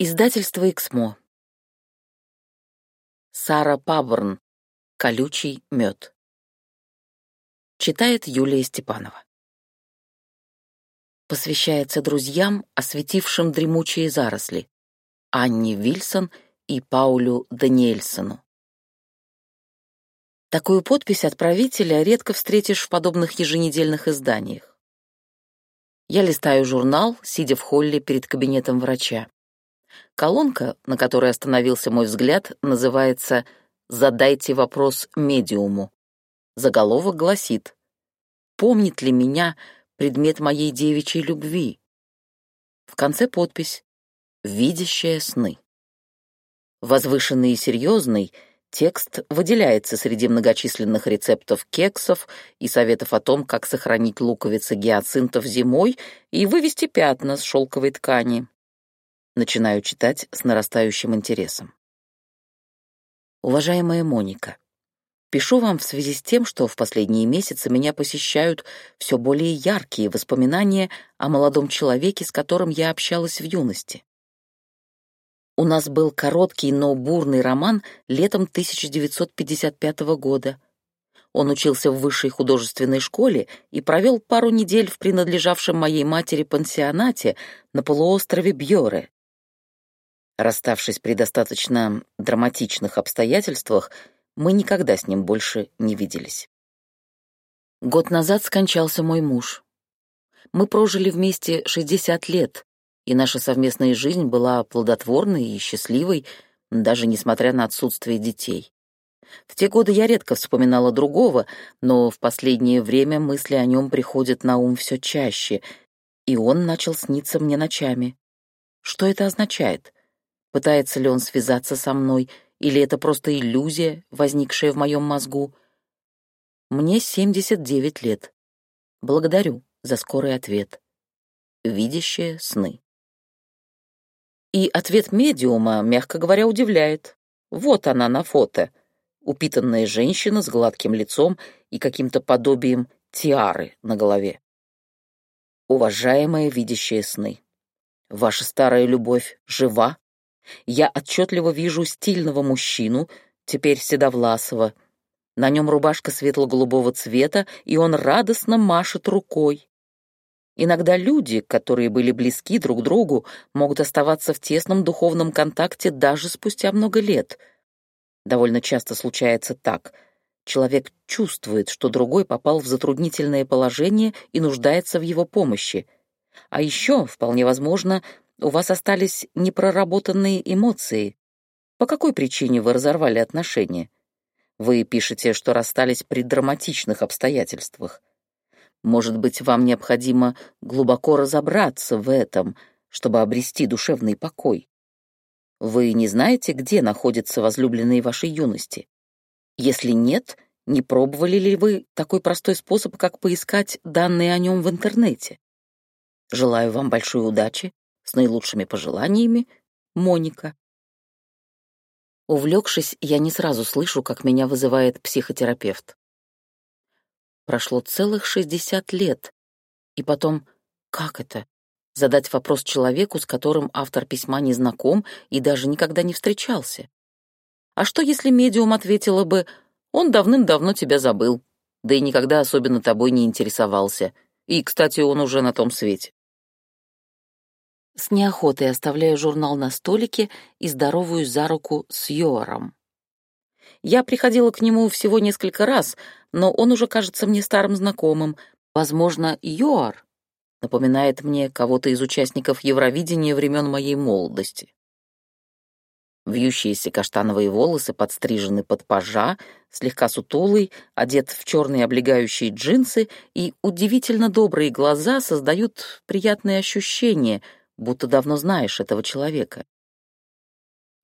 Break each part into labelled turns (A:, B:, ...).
A: Издательство «Эксмо». Сара Паборн. «Колючий мед». Читает Юлия Степанова. Посвящается друзьям, осветившим дремучие заросли, Анне Вильсон и Паулю Даниэльсону. Такую подпись отправителя редко встретишь в подобных еженедельных изданиях. Я листаю журнал, сидя в холле перед кабинетом врача. Колонка, на которой остановился мой взгляд, называется «Задайте вопрос медиуму». Заголовок гласит «Помнит ли меня предмет моей девичьей любви?» В конце подпись «Видящая сны». Возвышенный и серьезный, текст выделяется среди многочисленных рецептов кексов и советов о том, как сохранить луковицы гиацинтов зимой и вывести пятна с шелковой ткани. Начинаю читать с нарастающим интересом. Уважаемая Моника, пишу вам в связи с тем, что в последние месяцы меня посещают все более яркие воспоминания о молодом человеке, с которым я общалась в юности. У нас был короткий, но бурный роман летом 1955 года. Он учился в высшей художественной школе и провел пару недель в принадлежавшем моей матери пансионате на полуострове Бьоре. Расставшись при достаточно драматичных обстоятельствах, мы никогда с ним больше не виделись. Год назад скончался мой муж. Мы прожили вместе 60 лет, и наша совместная жизнь была плодотворной и счастливой, даже несмотря на отсутствие детей. В те годы я редко вспоминала другого, но в последнее время мысли о нем приходят на ум все чаще, и он начал сниться мне ночами. Что это означает? Пытается ли он связаться со мной, или это просто иллюзия, возникшая в моем мозгу? Мне 79 лет. Благодарю за скорый ответ. Видящие сны. И ответ медиума, мягко говоря, удивляет. Вот она на фото. Упитанная женщина с гладким лицом и каким-то подобием тиары на голове. Уважаемая видящая сны, ваша старая любовь жива? Я отчетливо вижу стильного мужчину, теперь седовласого. На нем рубашка светло-голубого цвета, и он радостно машет рукой. Иногда люди, которые были близки друг другу, могут оставаться в тесном духовном контакте даже спустя много лет. Довольно часто случается так. Человек чувствует, что другой попал в затруднительное положение и нуждается в его помощи. А еще, вполне возможно, у вас остались непроработанные эмоции. По какой причине вы разорвали отношения? Вы пишете, что расстались при драматичных обстоятельствах. Может быть, вам необходимо глубоко разобраться в этом, чтобы обрести душевный покой. Вы не знаете, где находится возлюбленный вашей юности? Если нет, не пробовали ли вы такой простой способ, как поискать данные о нем в интернете? Желаю вам большой удачи с наилучшими пожеланиями, Моника. Увлекшись, я не сразу слышу, как меня вызывает психотерапевт. Прошло целых 60 лет. И потом, как это? Задать вопрос человеку, с которым автор письма не знаком и даже никогда не встречался. А что, если медиум ответила бы «Он давным-давно тебя забыл, да и никогда особенно тобой не интересовался, и, кстати, он уже на том свете». С неохотой оставляю журнал на столике и здороваюсь за руку с Йором. Я приходила к нему всего несколько раз, но он уже кажется мне старым знакомым. Возможно, Йор напоминает мне кого-то из участников Евровидения времен моей молодости. Вьющиеся каштановые волосы подстрижены под пажа, слегка сутулый, одет в черные облегающие джинсы, и удивительно добрые глаза создают приятные ощущения — будто давно знаешь этого человека.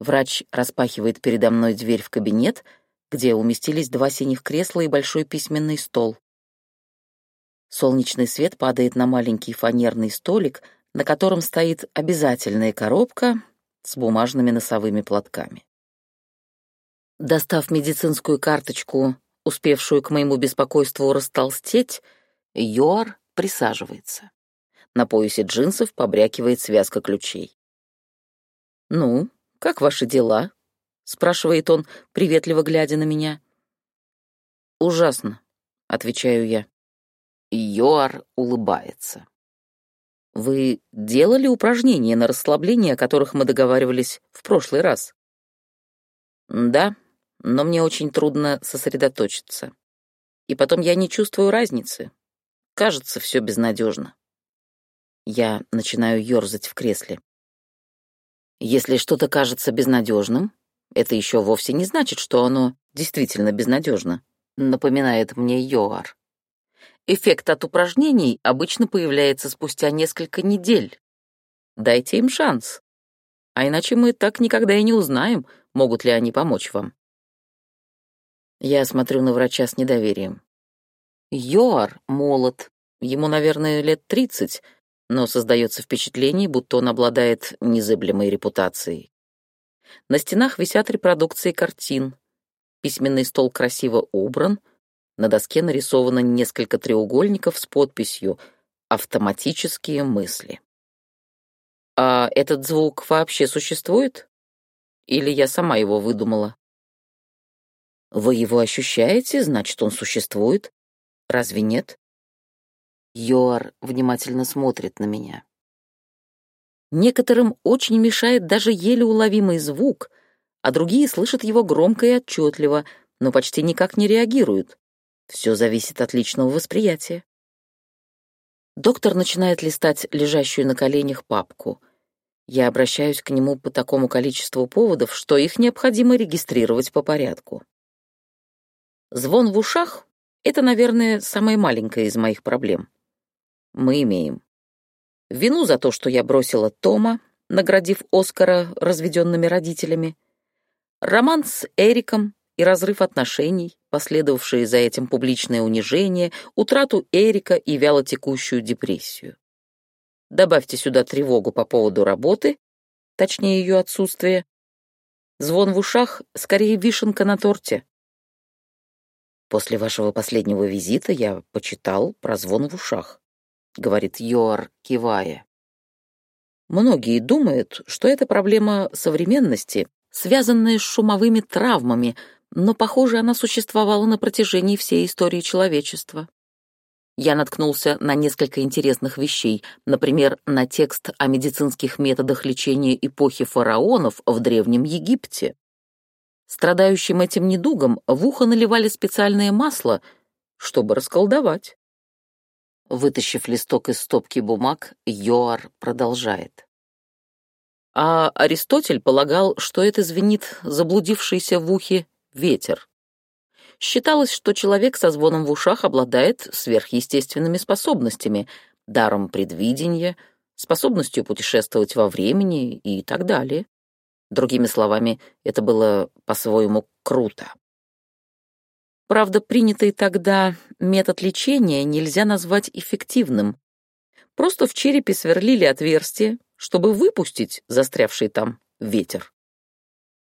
A: Врач распахивает передо мной дверь в кабинет, где уместились два синих кресла и большой письменный стол. Солнечный свет падает на маленький фанерный столик, на котором стоит обязательная коробка с бумажными носовыми платками. Достав медицинскую карточку, успевшую к моему беспокойству растолстеть, Йоар присаживается. На поясе джинсов побрякивает связка ключей. «Ну, как ваши дела?» — спрашивает он, приветливо глядя на меня. «Ужасно», — отвечаю я. Йоар улыбается. «Вы делали упражнения на расслабление, о которых мы договаривались в прошлый раз?» «Да, но мне очень трудно сосредоточиться. И потом я не чувствую разницы. Кажется, все безнадежно. Я начинаю ерзать в кресле. Если что-то кажется безнадежным, это еще вовсе не значит, что оно действительно безнадежно, напоминает мне Йоар. Эффект от упражнений обычно появляется спустя несколько недель. Дайте им шанс. А иначе мы так никогда и не узнаем, могут ли они помочь вам. Я смотрю на врача с недоверием. Йоар молод, ему, наверное, лет тридцать, но создается впечатление, будто он обладает незыблемой репутацией. На стенах висят репродукции картин. Письменный стол красиво убран, на доске нарисовано несколько треугольников с подписью «Автоматические мысли». А этот звук вообще существует? Или я сама его выдумала? Вы его ощущаете, значит, он существует. Разве нет? Йоар внимательно смотрит на меня. Некоторым очень мешает даже еле уловимый звук, а другие слышат его громко и отчетливо, но почти никак не реагируют. Все зависит от личного восприятия. Доктор начинает листать лежащую на коленях папку. Я обращаюсь к нему по такому количеству поводов, что их необходимо регистрировать по порядку. Звон в ушах — это, наверное, самая маленькая из моих проблем мы имеем. Вину за то, что я бросила Тома, наградив Оскара разведенными родителями, роман с Эриком и разрыв отношений, последовавшие за этим публичное унижение, утрату Эрика и вялотекущую депрессию. Добавьте сюда тревогу по поводу работы, точнее ее отсутствие. Звон в ушах — скорее вишенка на торте. После вашего последнего визита я почитал про звон в ушах. — говорит Йоар, кивая. Многие думают, что это проблема современности, связанная с шумовыми травмами, но, похоже, она существовала на протяжении всей истории человечества. Я наткнулся на несколько интересных вещей, например, на текст о медицинских методах лечения эпохи фараонов в Древнем Египте. Страдающим этим недугом в ухо наливали специальное масло, чтобы расколдовать. Вытащив листок из стопки бумаг, Йоар продолжает. А Аристотель полагал, что это звенит заблудившийся в ухе ветер. Считалось, что человек со звоном в ушах обладает сверхъестественными способностями, даром предвидения, способностью путешествовать во времени и так далее. Другими словами, это было по-своему круто. Правда, принятый тогда метод лечения нельзя назвать эффективным. Просто в черепе сверлили отверстие, чтобы выпустить застрявший там ветер.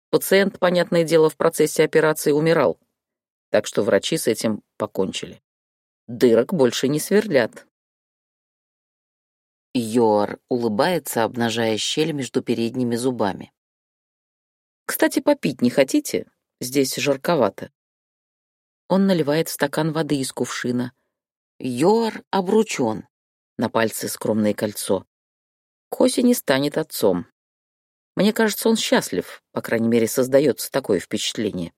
A: Пациент, понятное дело, в процессе операции умирал, так что врачи с этим покончили. Дырок больше не сверлят. Йоар улыбается, обнажая щель между передними зубами. «Кстати, попить не хотите? Здесь жарковато». Он наливает в стакан воды из кувшина. Йоар обручен. На пальце скромное кольцо. К осени станет отцом. Мне кажется, он счастлив, по крайней мере, создается такое впечатление.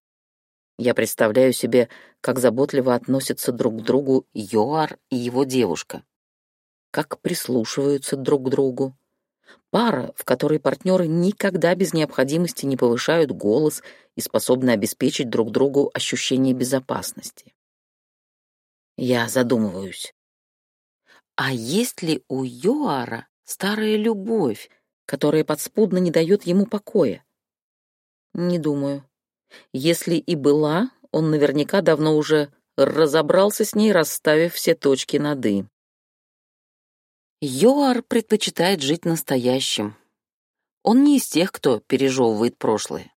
A: Я представляю себе, как заботливо относятся друг к другу Йоар и его девушка. Как прислушиваются друг к другу. Пара, в которой партнеры никогда без необходимости не повышают голос и способны обеспечить друг другу ощущение безопасности. Я задумываюсь. А есть ли у Йоара старая любовь, которая подспудно не дает ему покоя? Не думаю. Если и была, он наверняка давно уже разобрался с ней, расставив все точки над «и». Йоар предпочитает жить настоящим. Он не из тех, кто пережевывает прошлое.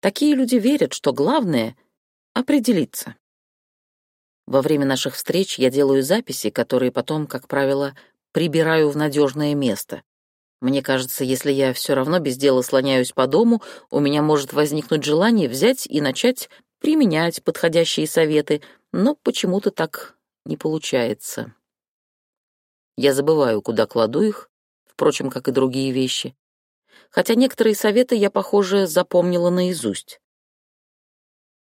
A: Такие люди верят, что главное — определиться. Во время наших встреч я делаю записи, которые потом, как правило, прибираю в надежное место. Мне кажется, если я все равно без дела слоняюсь по дому, у меня может возникнуть желание взять и начать применять подходящие советы, но почему-то так не получается. Я забываю, куда кладу их, впрочем, как и другие вещи. Хотя некоторые советы я, похоже, запомнила наизусть.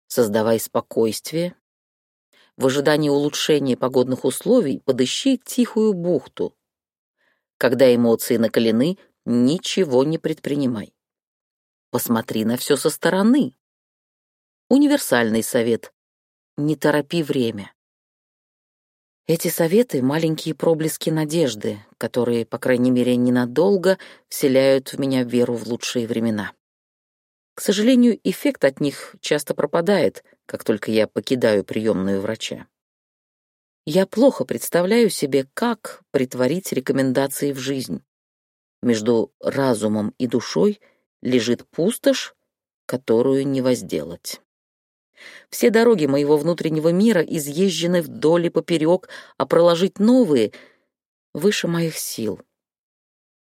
A: Создавай спокойствие. В ожидании улучшения погодных условий подыщи тихую бухту. Когда эмоции накалены, ничего не предпринимай. Посмотри на все со стороны. Универсальный совет. Не торопи время. Эти советы — маленькие проблески надежды, которые, по крайней мере, ненадолго вселяют в меня веру в лучшие времена. К сожалению, эффект от них часто пропадает, как только я покидаю приемную врача. Я плохо представляю себе, как притворить рекомендации в жизнь. Между разумом и душой лежит пустошь, которую не возделать. Все дороги моего внутреннего мира изъезжены вдоль и поперек, а проложить новые выше моих сил.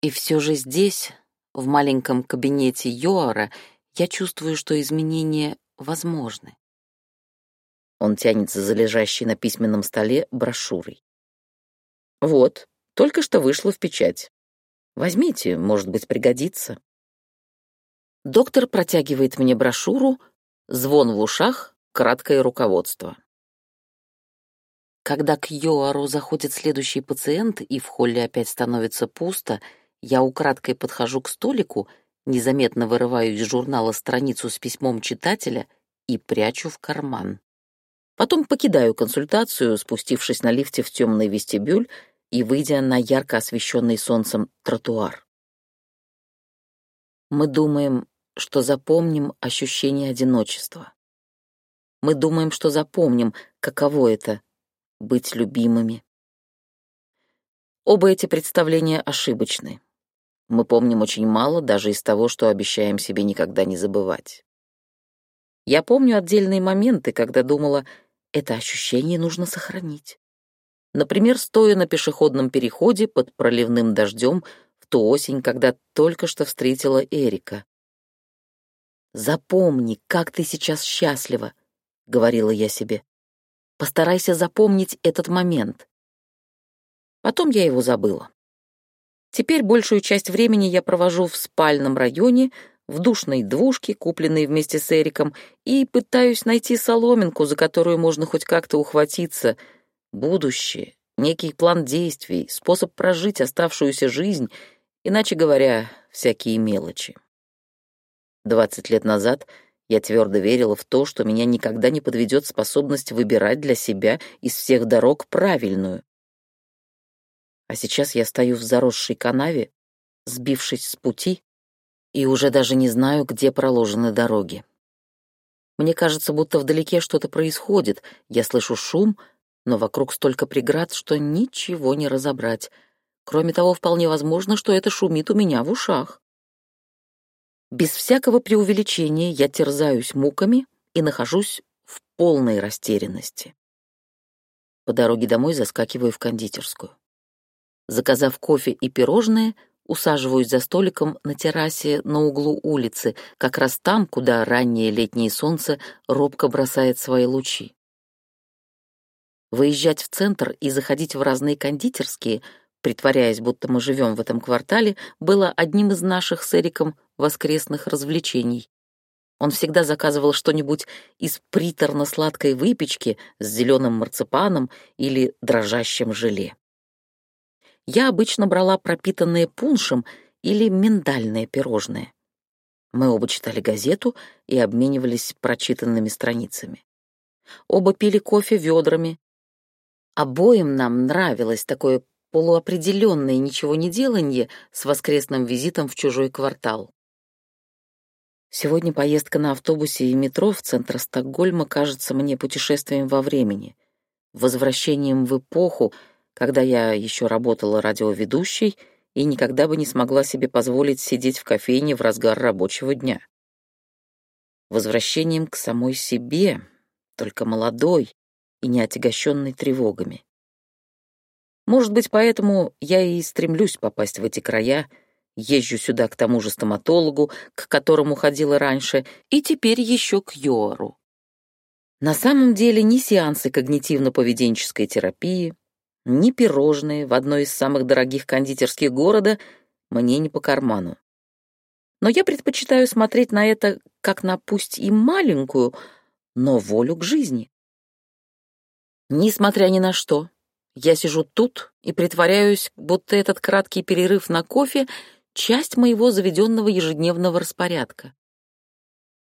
A: И все же здесь, в маленьком кабинете Йоара, я чувствую, что изменения возможны. Он тянется за лежащей на письменном столе брошюрой. «Вот, только что вышло в печать. Возьмите, может быть, пригодится». Доктор протягивает мне брошюру — Звон в ушах, краткое руководство. Когда к Йоару заходит следующий пациент и в холле опять становится пусто, я украдкой подхожу к столику, незаметно вырываю из журнала страницу с письмом читателя и прячу в карман. Потом покидаю консультацию, спустившись на лифте в темный вестибюль и выйдя на ярко освещенный солнцем тротуар. Мы думаем, что запомним ощущение одиночества. Мы думаем, что запомним, каково это — быть любимыми. Оба эти представления ошибочны. Мы помним очень мало даже из того, что обещаем себе никогда не забывать. Я помню отдельные моменты, когда думала, это ощущение нужно сохранить. Например, стоя на пешеходном переходе под проливным дождем в ту осень, когда только что встретила Эрика. «Запомни, как ты сейчас счастлива», — говорила я себе. «Постарайся запомнить этот момент». Потом я его забыла. Теперь большую часть времени я провожу в спальном районе, в душной двушке, купленной вместе с Эриком, и пытаюсь найти соломинку, за которую можно хоть как-то ухватиться. Будущее, некий план действий, способ прожить оставшуюся жизнь, иначе говоря, всякие мелочи. Двадцать лет назад я твердо верила в то, что меня никогда не подведет способность выбирать для себя из всех дорог правильную. А сейчас я стою в заросшей канаве, сбившись с пути, и уже даже не знаю, где проложены дороги. Мне кажется, будто вдалеке что-то происходит, я слышу шум, но вокруг столько преград, что ничего не разобрать. Кроме того, вполне возможно, что это шумит у меня в ушах. Без всякого преувеличения я терзаюсь муками и нахожусь в полной растерянности. По дороге домой заскакиваю в кондитерскую. Заказав кофе и пирожное, усаживаюсь за столиком на террасе на углу улицы, как раз там, куда раннее летнее солнце робко бросает свои лучи. Выезжать в центр и заходить в разные кондитерские, притворяясь, будто мы живем в этом квартале, было одним из наших с Эриком воскресных развлечений. Он всегда заказывал что-нибудь из приторно-сладкой выпечки с зеленым марципаном или дрожащим желе. Я обычно брала пропитанное пуншем или миндальное пирожное. Мы оба читали газету и обменивались прочитанными страницами. Оба пили кофе ведрами. Обоим нам нравилось такое полуопределенное ничего не деланье с воскресным визитом в чужой квартал. Сегодня поездка на автобусе и метро в центр Стокгольма кажется мне путешествием во времени, возвращением в эпоху, когда я еще работала радиоведущей и никогда бы не смогла себе позволить сидеть в кофейне в разгар рабочего дня. Возвращением к самой себе, только молодой и не отягощенной тревогами. Может быть, поэтому я и стремлюсь попасть в эти края, Езжу сюда к тому же стоматологу, к которому ходила раньше, и теперь еще к Йору. На самом деле ни сеансы когнитивно-поведенческой терапии, ни пирожные в одной из самых дорогих кондитерских города мне не по карману. Но я предпочитаю смотреть на это как на пусть и маленькую, но волю к жизни. Несмотря ни на что, я сижу тут и притворяюсь, будто этот краткий перерыв на кофе часть моего заведенного ежедневного распорядка.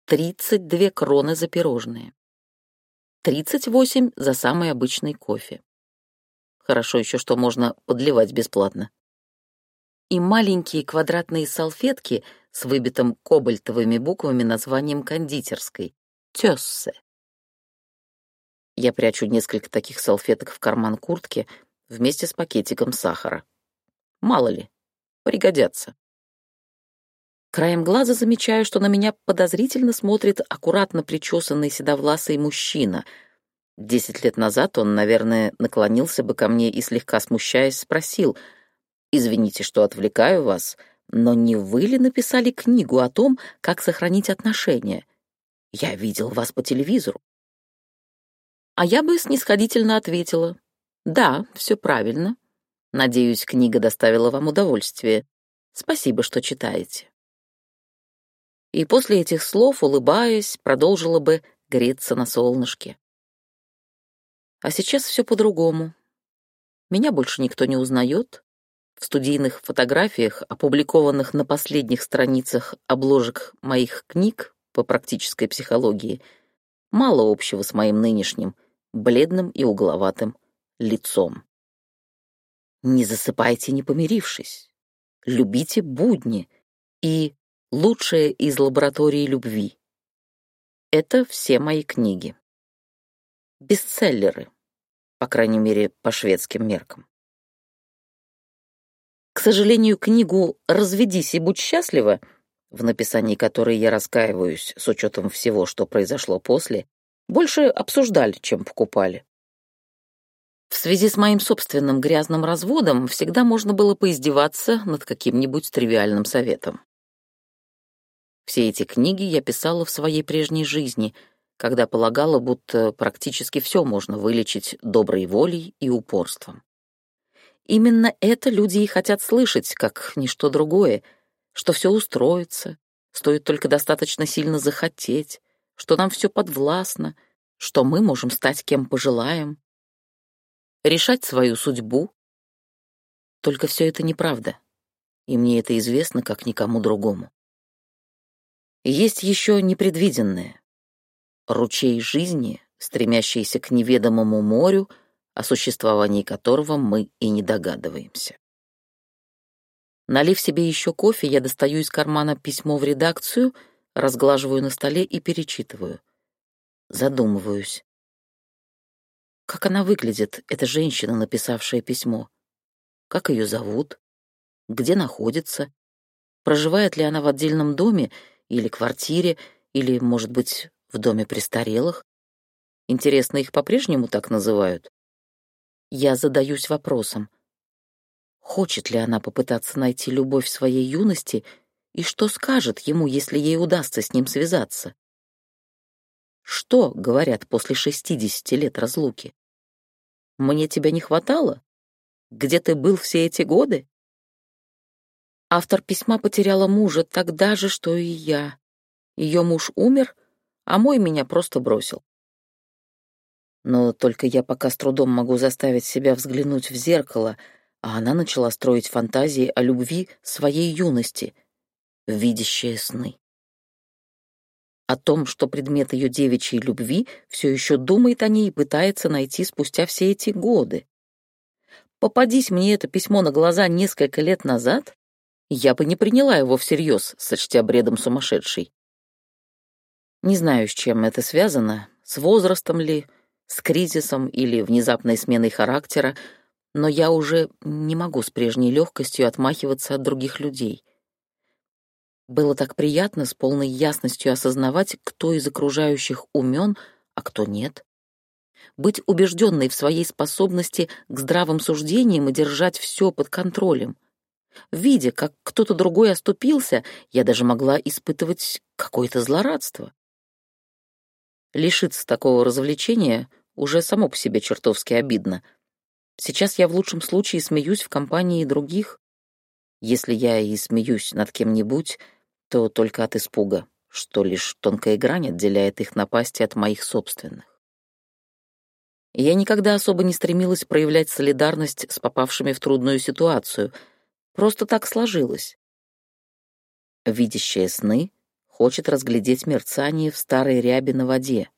A: 32 кроны за пирожные. 38 за самый обычный кофе. Хорошо еще, что можно подливать бесплатно. И маленькие квадратные салфетки с выбитым кобальтовыми буквами названием кондитерской — «Тёссе». Я прячу несколько таких салфеток в карман куртки вместе с пакетиком сахара. Мало ли, пригодятся. Краем глаза замечаю, что на меня подозрительно смотрит аккуратно причесанный седовласый мужчина. Десять лет назад он, наверное, наклонился бы ко мне и, слегка смущаясь, спросил, «Извините, что отвлекаю вас, но не вы ли написали книгу о том, как сохранить отношения? Я видел вас по телевизору». А я бы снисходительно ответила, «Да, все правильно. Надеюсь, книга доставила вам удовольствие. Спасибо, что читаете. И после этих слов, улыбаясь, продолжила бы греться на солнышке. А сейчас все по-другому. Меня больше никто не узнает. В студийных фотографиях, опубликованных на последних страницах обложек моих книг по практической психологии, мало общего с моим нынешним, бледным и угловатым лицом. Не засыпайте, не помирившись. Любите будни и лучшее из лаборатории любви. Это все мои книги. Бестселлеры, по крайней мере, по шведским меркам. К сожалению, книгу «Разведись и будь счастлива», в написании которой я раскаиваюсь с учетом всего, что произошло после, больше обсуждали, чем покупали. В связи с моим собственным грязным разводом всегда можно было поиздеваться над каким-нибудь тривиальным советом. Все эти книги я писала в своей прежней жизни, когда полагала, будто практически все можно вылечить доброй волей и упорством. Именно это люди и хотят слышать, как ничто другое, что все устроится, стоит только достаточно сильно захотеть, что нам все подвластно, что мы можем стать кем пожелаем, решать свою судьбу. Только все это неправда, и мне это известно, как никому другому. есть еще непредвиденное. Ручей жизни, стремящийся к неведомому морю, о существовании которого мы и не догадываемся. Налив себе еще кофе, я достаю из кармана письмо в редакцию, разглаживаю на столе и перечитываю. Задумываюсь. Как она выглядит, эта женщина, написавшая письмо? Как ее зовут? Где находится? Проживает ли она в отдельном доме или квартире, или, может быть, в доме престарелых? Интересно, их по-прежнему так называют? Я задаюсь вопросом. Хочет ли она попытаться найти любовь своей юности, и что скажет ему, если ей удастся с ним связаться? Что говорят после шестидесяти лет разлуки? Мне тебя не хватало? Где ты был все эти годы? Автор письма потеряла мужа тогда же, что и я. Ее муж умер, а мой меня просто бросил. Но только я пока с трудом могу заставить себя взглянуть в зеркало, а она начала строить фантазии о любви своей юности, видящие сны о том, что предмет ее девичьей любви все еще думает о ней и пытается найти спустя все эти годы. Попадись мне это письмо на глаза несколько лет назад, я бы не приняла его всерьез, сочтя бредом сумасшедшей. Не знаю, с чем это связано, с возрастом ли, с кризисом или внезапной сменой характера, но я уже не могу с прежней легкостью отмахиваться от других людей — было так приятно с полной ясностью осознавать, кто из окружающих умен, а кто нет. Быть убежденной в своей способности к здравым суждениям и держать все под контролем. Видя, как кто-то другой оступился, я даже могла испытывать какое-то злорадство. Лишиться такого развлечения уже само по себе чертовски обидно. Сейчас я в лучшем случае смеюсь в компании других. Если я и смеюсь над кем-нибудь, то только от испуга, что лишь тонкая грань отделяет их напасти от моих собственных. Я никогда особо не стремилась проявлять солидарность с попавшими в трудную ситуацию. Просто так сложилось. Видящая сны хочет разглядеть мерцание в старой рябе на воде.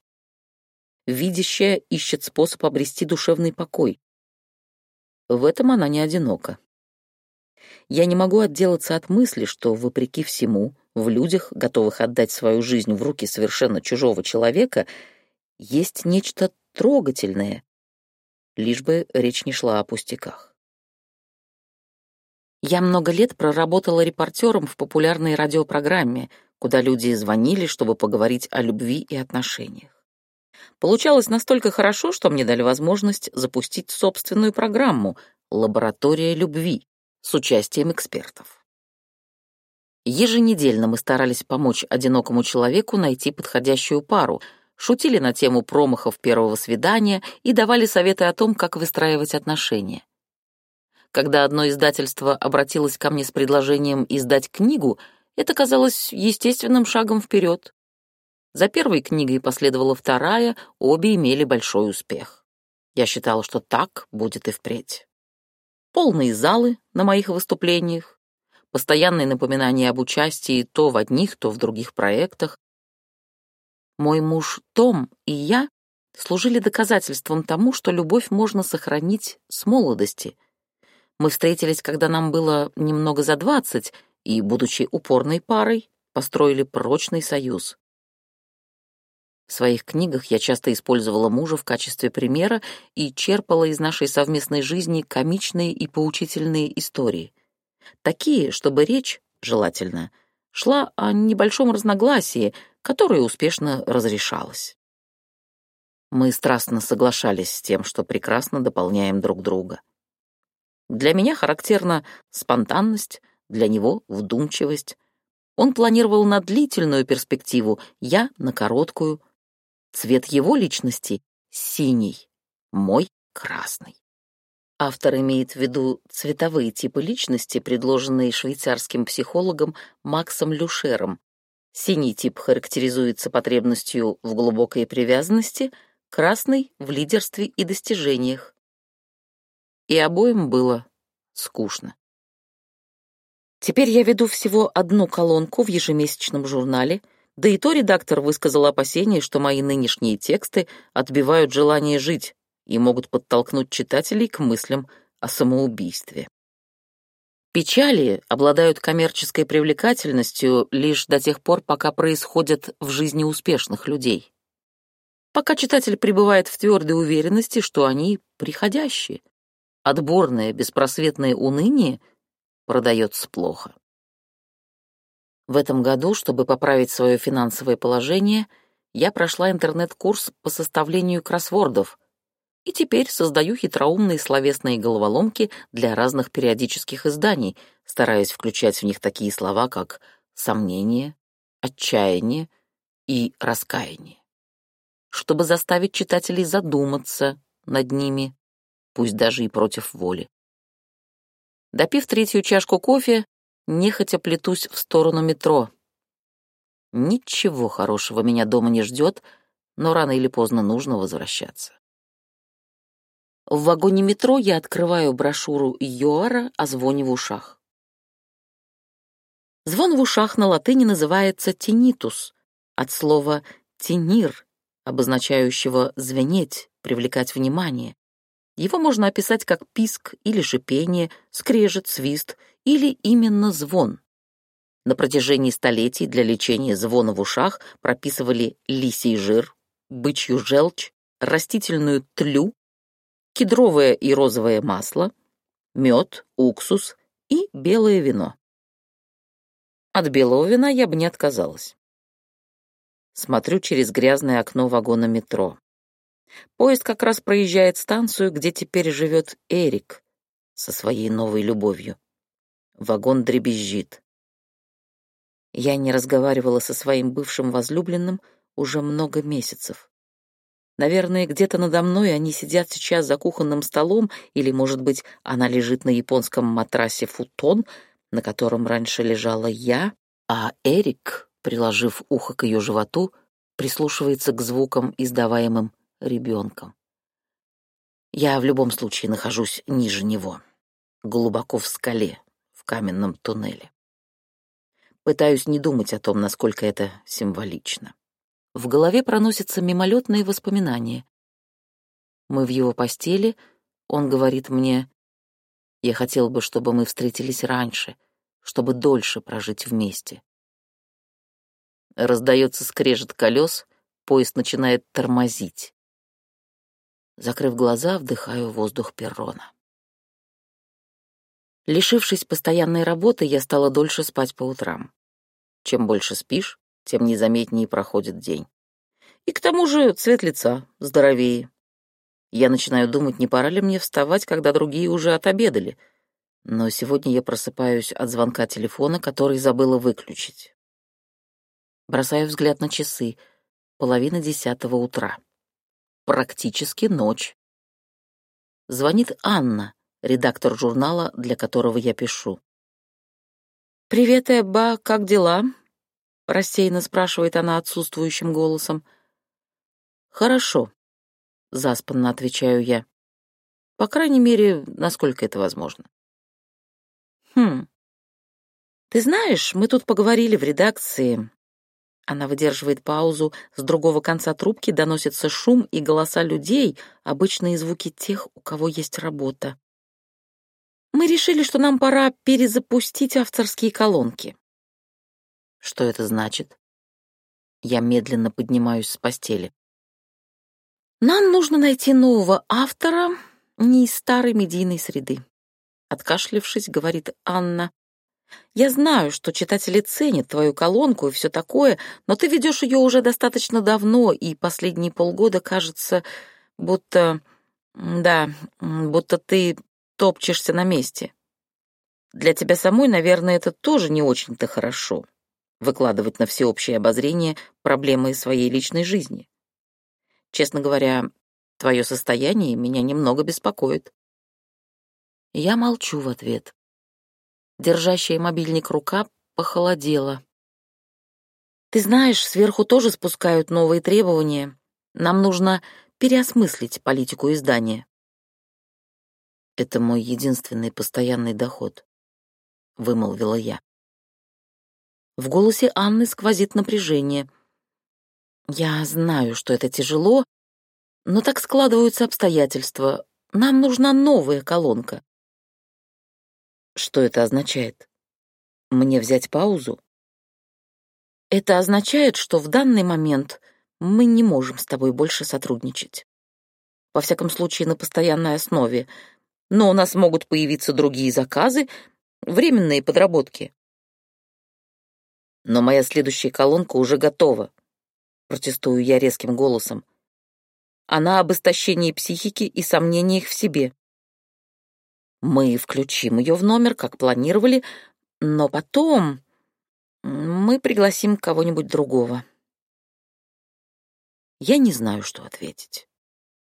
A: Видящая ищет способ обрести душевный покой. В этом она не одинока. Я не могу отделаться от мысли, что, вопреки всему, в людях, готовых отдать свою жизнь в руки совершенно чужого человека, есть нечто трогательное, лишь бы речь не шла о пустяках. Я много лет проработала репортером в популярной радиопрограмме, куда люди звонили, чтобы поговорить о любви и отношениях. Получалось настолько хорошо, что мне дали возможность запустить собственную программу «Лаборатория любви» с участием экспертов. Еженедельно мы старались помочь одинокому человеку найти подходящую пару, шутили на тему промахов первого свидания и давали советы о том, как выстраивать отношения. Когда одно издательство обратилось ко мне с предложением издать книгу, это казалось естественным шагом вперед. За первой книгой последовала вторая, обе имели большой успех. Я считала, что так будет и впредь. Полные залы на моих выступлениях, постоянные напоминания об участии то в одних, то в других проектах. Мой муж Том и я служили доказательством тому, что любовь можно сохранить с молодости. Мы встретились, когда нам было немного за двадцать, и, будучи упорной парой, построили прочный союз. В своих книгах я часто использовала мужа в качестве примера и черпала из нашей совместной жизни комичные и поучительные истории. Такие, чтобы речь, желательно, шла о небольшом разногласии, которое успешно разрешалось. Мы страстно соглашались с тем, что прекрасно дополняем друг друга. Для меня характерна спонтанность, для него — вдумчивость. Он планировал на длительную перспективу, я — на короткую — Цвет его личности — синий, мой — красный. Автор имеет в виду цветовые типы личности, предложенные швейцарским психологом Максом Люшером. Синий тип характеризуется потребностью в глубокой привязанности, красный — в лидерстве и достижениях. И обоим было скучно. Теперь я веду всего одну колонку в ежемесячном журнале — да и то редактор высказал опасение, что мои нынешние тексты отбивают желание жить и могут подтолкнуть читателей к мыслям о самоубийстве. Печали обладают коммерческой привлекательностью лишь до тех пор, пока происходят в жизни успешных людей. Пока читатель пребывает в твердой уверенности, что они приходящие. Отборное, беспросветное уныние продается плохо. В этом году, чтобы поправить свое финансовое положение, я прошла интернет-курс по составлению кроссвордов и теперь создаю хитроумные словесные головоломки для разных периодических изданий, стараясь включать в них такие слова, как «сомнение», «отчаяние» и «раскаяние», чтобы заставить читателей задуматься над ними, пусть даже и против воли. Допив третью чашку кофе, нехотя плетусь в сторону метро. Ничего хорошего меня дома не ждет, но рано или поздно нужно возвращаться. В вагоне метро я открываю брошюру Йоара о звоне в ушах. Звон в ушах на латыни называется тинитус, от слова «тенир», обозначающего «звенеть», «привлекать внимание». Его можно описать как писк или шипение, скрежет, свист или именно звон. На протяжении столетий для лечения звона в ушах прописывали лисий жир, бычью желчь, растительную тлю, кедровое и розовое масло, мед, уксус и белое вино. От белого вина я бы не отказалась. Смотрю через грязное окно вагона метро. Поезд как раз проезжает станцию, где теперь живет Эрик со своей новой любовью. Вагон дребезжит. Я не разговаривала со своим бывшим возлюбленным уже много месяцев. Наверное, где-то надо мной они сидят сейчас за кухонным столом, или, может быть, она лежит на японском матрасе футон, на котором раньше лежала я, а Эрик, приложив ухо к ее животу, прислушивается к звукам, издаваемым ребенком. Я в любом случае нахожусь ниже него, глубоко в скале, в каменном туннеле. Пытаюсь не думать о том, насколько это символично. В голове проносятся мимолетные воспоминания. Мы в его постели, он говорит мне, «Я хотел бы, чтобы мы встретились раньше, чтобы дольше прожить вместе». Раздается скрежет колес, поезд начинает тормозить. Закрыв глаза, вдыхаю воздух перрона. Лишившись постоянной работы, я стала дольше спать по утрам. Чем больше спишь, тем незаметнее проходит день. И к тому же цвет лица здоровее. Я начинаю думать, не пора ли мне вставать, когда другие уже отобедали. Но сегодня я просыпаюсь от звонка телефона, который забыла выключить. Бросаю взгляд на часы. Половина десятого утра практически ночь. Звонит Анна, редактор журнала, для которого я пишу. «Привет, Эбба, как дела?» — рассеянно спрашивает она отсутствующим голосом. «Хорошо», — заспанно отвечаю я. «По крайней мере, насколько это возможно». «Хм. Ты знаешь, мы тут поговорили в редакции. Она выдерживает паузу, с другого конца трубки доносится шум и голоса людей, обычные звуки тех, у кого есть работа. Мы решили, что нам пора перезапустить авторские колонки. Что это значит? Я медленно поднимаюсь с постели. Нам нужно найти нового автора не из старой медийной среды. Откашлившись, говорит Анна, я знаю, что читатели ценят твою колонку и все такое, но ты ведешь ее уже достаточно давно, и последние полгода кажется, будто... Да, будто ты топчешься на месте. Для тебя самой, наверное, это тоже не очень-то хорошо — выкладывать на всеобщее обозрение проблемы своей личной жизни. Честно говоря, твое состояние меня немного беспокоит. Я молчу в ответ. Держащая мобильник рука похолодела. «Ты знаешь, сверху тоже спускают новые требования. Нам нужно переосмыслить политику издания». «Это мой единственный постоянный доход», — вымолвила я. В голосе Анны сквозит напряжение. «Я знаю, что это тяжело, но так складываются обстоятельства. Нам нужна новая колонка. Что это означает? Мне взять паузу? Это означает, что в данный момент мы не можем с тобой больше сотрудничать. Во всяком случае, на постоянной основе. Но у нас могут появиться другие заказы, временные подработки. Но моя следующая колонка уже готова. Протестую я резким голосом. Она об истощении психики и сомнениях в себе. Мы включим ее в номер, как планировали, но потом мы пригласим кого-нибудь другого. Я не знаю, что ответить.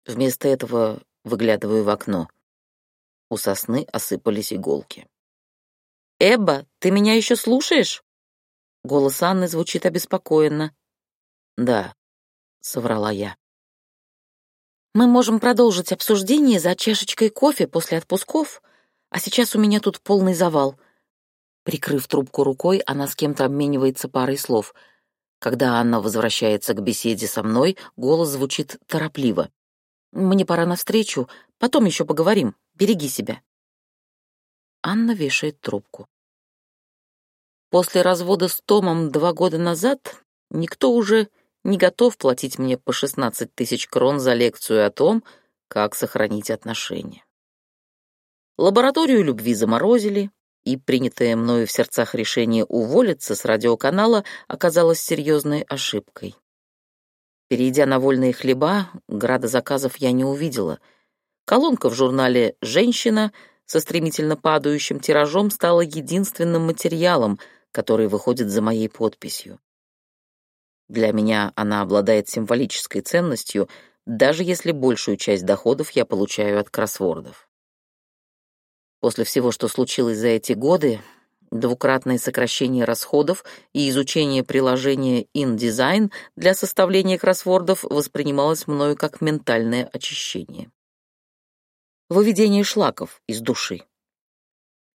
A: Вместо этого выглядываю в окно. У сосны осыпались иголки. «Эбба, ты меня еще слушаешь?» Голос Анны звучит обеспокоенно. «Да», — соврала я. Мы можем продолжить обсуждение за чашечкой кофе после отпусков, а сейчас у меня тут полный завал. Прикрыв трубку рукой, она с кем-то обменивается парой слов. Когда Анна возвращается к беседе со мной, голос звучит торопливо. «Мне пора навстречу, потом еще поговорим. Береги себя». Анна вешает трубку. После развода с Томом два года назад никто уже не готов платить мне по 16 тысяч крон за лекцию о том, как сохранить отношения. Лабораторию любви заморозили, и принятое мною в сердцах решение уволиться с радиоканала оказалось серьезной ошибкой. Перейдя на вольные хлеба, града заказов я не увидела. Колонка в журнале «Женщина» со стремительно падающим тиражом стала единственным материалом, который выходит за моей подписью. Для меня она обладает символической ценностью, даже если большую часть доходов я получаю от кроссвордов. После всего, что случилось за эти годы, двукратное сокращение расходов и изучение приложения InDesign для составления кроссвордов воспринималось мною как ментальное очищение. Выведение шлаков из души.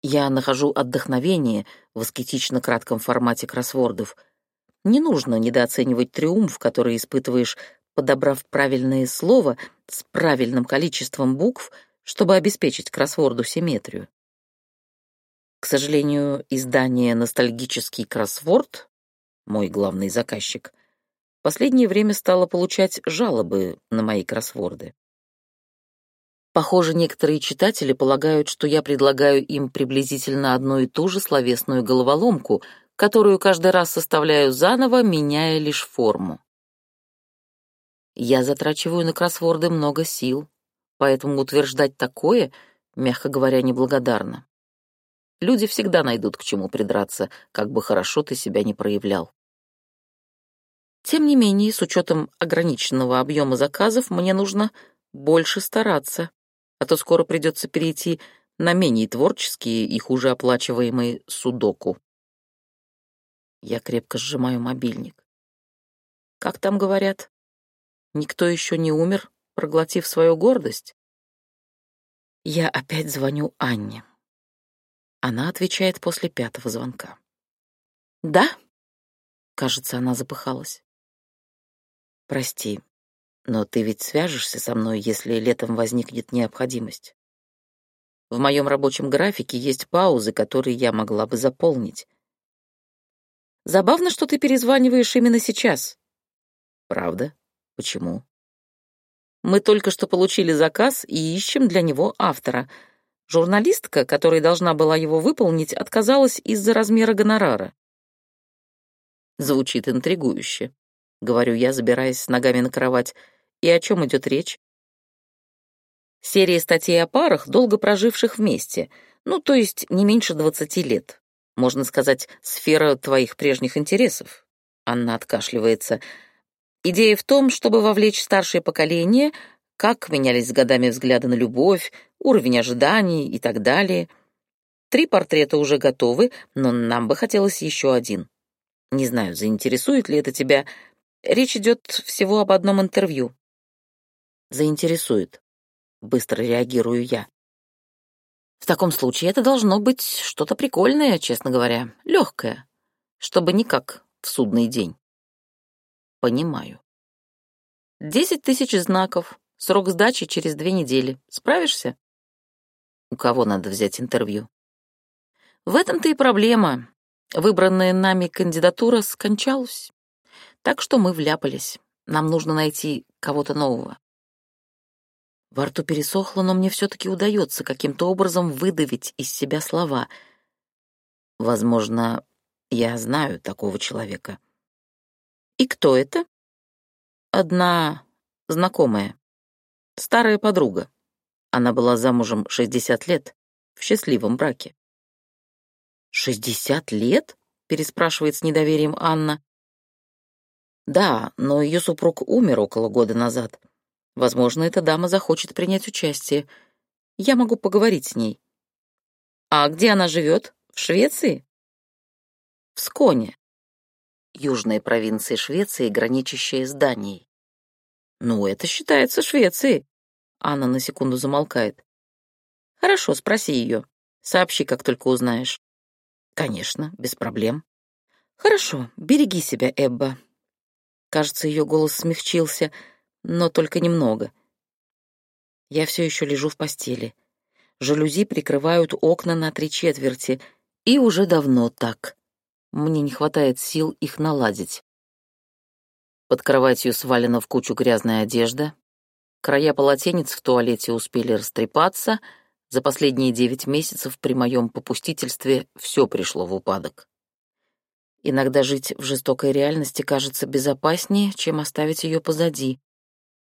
A: Я нахожу отдохновение в аскетично кратком формате кроссвордов. Не нужно недооценивать триумф, который испытываешь, подобрав правильное слово с правильным количеством букв, чтобы обеспечить кроссворду симметрию. К сожалению, издание «Ностальгический кроссворд», мой главный заказчик, последнее время стало получать жалобы на мои кроссворды. Похоже, некоторые читатели полагают, что я предлагаю им приблизительно одну и ту же словесную головоломку, которую каждый раз составляю заново, меняя лишь форму. Я затрачиваю на кроссворды много сил, поэтому утверждать такое, мягко говоря, неблагодарно. Люди всегда найдут к чему придраться, как бы хорошо ты себя не проявлял. Тем не менее, с учетом ограниченного объема заказов, мне нужно больше стараться, а то скоро придется перейти на менее творческие и хуже оплачиваемые судоку. Я крепко сжимаю мобильник. Как там говорят? Никто еще не умер, проглотив свою гордость? Я опять звоню Анне. Она отвечает после пятого звонка. «Да?» Кажется, она запыхалась. «Прости, но ты ведь свяжешься со мной, если летом возникнет необходимость. В моем рабочем графике есть паузы, которые я могла бы заполнить. Забавно, что ты перезваниваешь именно сейчас. Правда? Почему? Мы только что получили заказ и ищем для него автора — Журналистка, которая должна была его выполнить, отказалась из-за размера гонорара. Звучит интригующе, говорю я, забираясь с ногами на кровать. И о чем идет речь? Серия статей о парах, долго проживших вместе, ну, то есть не меньше двадцати лет. Можно сказать, сфера твоих прежних интересов. Анна откашливается. Идея в том, чтобы вовлечь старшее поколение как менялись с годами взгляды на любовь, уровень ожиданий и так далее. Три портрета уже готовы, но нам бы хотелось еще один. Не знаю, заинтересует ли это тебя. Речь идет всего об одном интервью. Заинтересует. Быстро реагирую я. В таком случае это должно быть что-то прикольное, честно говоря, легкое, чтобы никак в судный день. Понимаю. Десять тысяч знаков, Срок сдачи через две недели. Справишься? У кого надо взять интервью? В этом-то и проблема. Выбранная нами кандидатура скончалась. Так что мы вляпались. Нам нужно найти кого-то нового. Во рту пересохло, но мне все-таки удается каким-то образом выдавить из себя слова. Возможно, я знаю такого человека. И кто это? Одна знакомая. Старая подруга. Она была замужем 60 лет, в счастливом браке. «Шестьдесят лет?» — переспрашивает с недоверием Анна. «Да, но ее супруг умер около года назад. Возможно, эта дама захочет принять участие. Я могу поговорить с ней». «А где она живет? В Швеции?» «В Сконе, южной провинции Швеции, граничащей с Данией. «Ну, это считается Швецией». Анна на секунду замолкает. «Хорошо, спроси ее. Сообщи, как только узнаешь». «Конечно, без проблем». «Хорошо, береги себя, Эбба». Кажется, ее голос смягчился, но только немного. Я все еще лежу в постели. Жалюзи прикрывают окна на три четверти, и уже давно так. Мне не хватает сил их наладить. Под кроватью свалена в кучу грязная одежда. Края полотенец в туалете успели растрепаться. За последние девять месяцев при моем попустительстве все пришло в упадок. Иногда жить в жестокой реальности кажется безопаснее, чем оставить ее позади.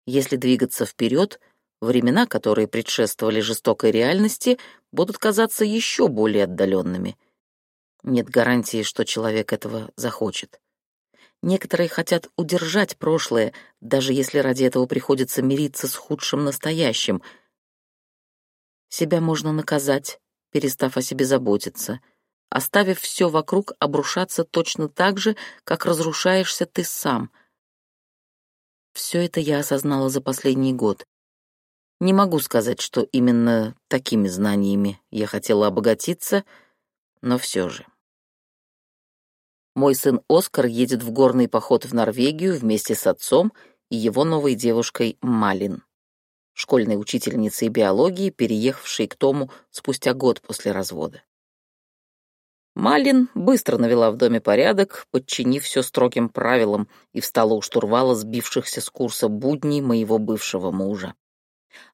A: Если двигаться вперед, времена, которые предшествовали жестокой реальности, будут казаться еще более отдаленными. Нет гарантии, что человек этого захочет. Некоторые хотят удержать прошлое, даже если ради этого приходится мириться с худшим настоящим. Себя можно наказать, перестав о себе заботиться, оставив все вокруг обрушаться точно так же, как разрушаешься ты сам. Все это я осознала за последний год. Не могу сказать, что именно такими знаниями я хотела обогатиться, но все же. Мой сын Оскар едет в горный поход в Норвегию вместе с отцом и его новой девушкой Малин, школьной учительницей биологии, переехавшей к Тому спустя год после развода. Малин быстро навела в доме порядок, подчинив все строгим правилам, и встала у штурвала сбившихся с курса будней моего бывшего мужа.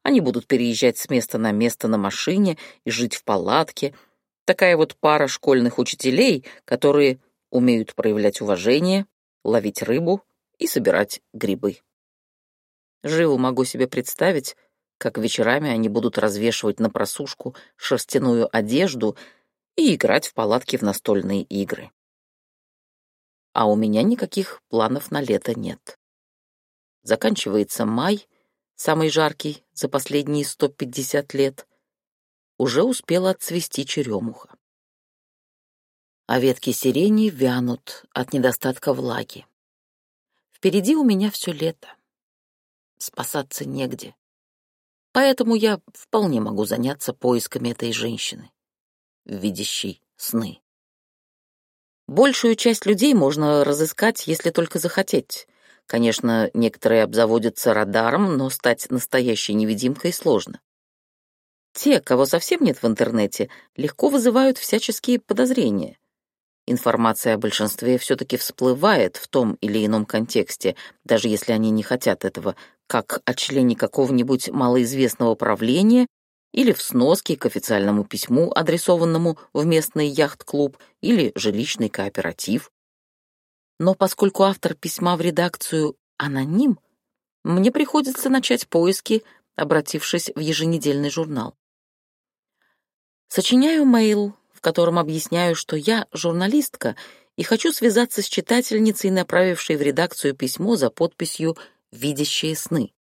A: Они будут переезжать с места на место на машине и жить в палатке. Такая вот пара школьных учителей, которые умеют проявлять уважение, ловить рыбу и собирать грибы. Живо могу себе представить, как вечерами они будут развешивать на просушку шерстяную одежду и играть в палатке в настольные игры. А у меня никаких планов на лето нет. Заканчивается май, самый жаркий за последние 150 лет. Уже успела отцвести черемуха а ветки сирени вянут от недостатка влаги. Впереди у меня все лето. Спасаться негде. Поэтому я вполне могу заняться поисками этой женщины, видящей сны. Большую часть людей можно разыскать, если только захотеть. Конечно, некоторые обзаводятся радаром, но стать настоящей невидимкой сложно. Те, кого совсем нет в интернете, легко вызывают всяческие подозрения. Информация о большинстве все-таки всплывает в том или ином контексте, даже если они не хотят этого, как о члене какого-нибудь малоизвестного правления или в сноске к официальному письму, адресованному в местный яхт-клуб или жилищный кооператив. Но поскольку автор письма в редакцию аноним, мне приходится начать поиски, обратившись в еженедельный журнал. Сочиняю мейл, в котором объясняю, что я журналистка и хочу связаться с читательницей, направившей в редакцию письмо за подписью «Видящие сны».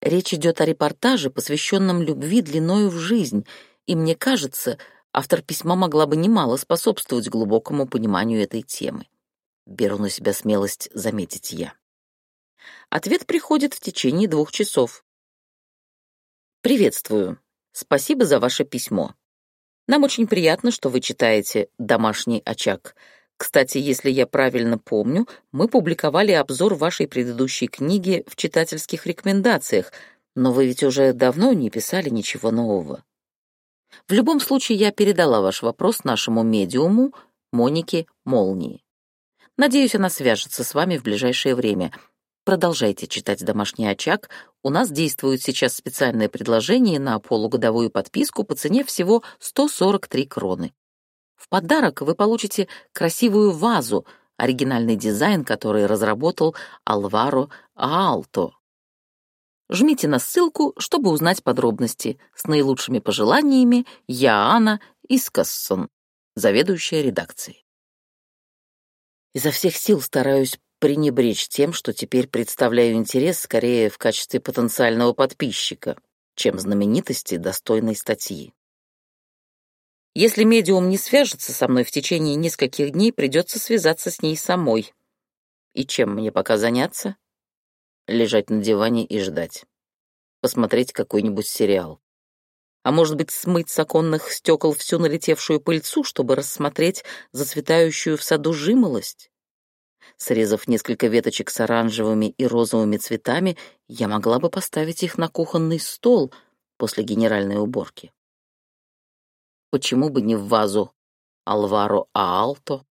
A: Речь идет о репортаже, посвященном любви длиною в жизнь, и мне кажется, автор письма могла бы немало способствовать глубокому пониманию этой темы. Беру на себя смелость заметить я. Ответ приходит в течение двух часов. «Приветствую. Спасибо за ваше письмо. Нам очень приятно, что вы читаете «Домашний очаг». Кстати, если я правильно помню, мы публиковали обзор вашей предыдущей книги в читательских рекомендациях, но вы ведь уже давно не писали ничего нового. В любом случае, я передала ваш вопрос нашему медиуму Монике Молнии. Надеюсь, она свяжется с вами в ближайшее время — Продолжайте читать «Домашний очаг». У нас действует сейчас специальное предложение на полугодовую подписку по цене всего 143 кроны. В подарок вы получите красивую вазу, оригинальный дизайн, который разработал Алваро Аалто. Жмите на ссылку, чтобы узнать подробности. С наилучшими пожеланиями, я Анна Искассон, заведующая редакцией. Изо всех сил стараюсь пренебречь тем, что теперь представляю интерес скорее в качестве потенциального подписчика, чем знаменитости достойной статьи. Если медиум не свяжется со мной в течение нескольких дней, придется связаться с ней самой. И чем мне пока заняться? Лежать на диване и ждать. Посмотреть какой-нибудь сериал. А может быть, смыть с оконных стекол всю налетевшую пыльцу, чтобы рассмотреть зацветающую в саду жимолость? Срезав несколько веточек с оранжевыми и розовыми цветами, я могла бы поставить их на кухонный стол после генеральной уборки. Почему бы не в вазу Алваро Аалто?